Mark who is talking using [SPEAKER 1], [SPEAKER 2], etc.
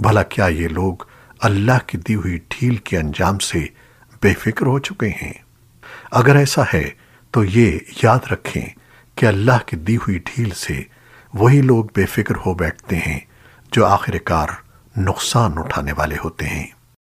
[SPEAKER 1] بھلا کیا یہ لوگ اللہ کی دی ہوئی ڈھیل کے انجام سے بے فکر ہو چکے ہیں۔ اگر ایسا ہے تو یہ یاد رکھیں کہ اللہ کی دی ہوئی ڈھیل سے وہی لوگ بے فکر ہو بیٹھتے ہیں جو آخر کار نقصان اٹھانے والے ہوتے ہیں۔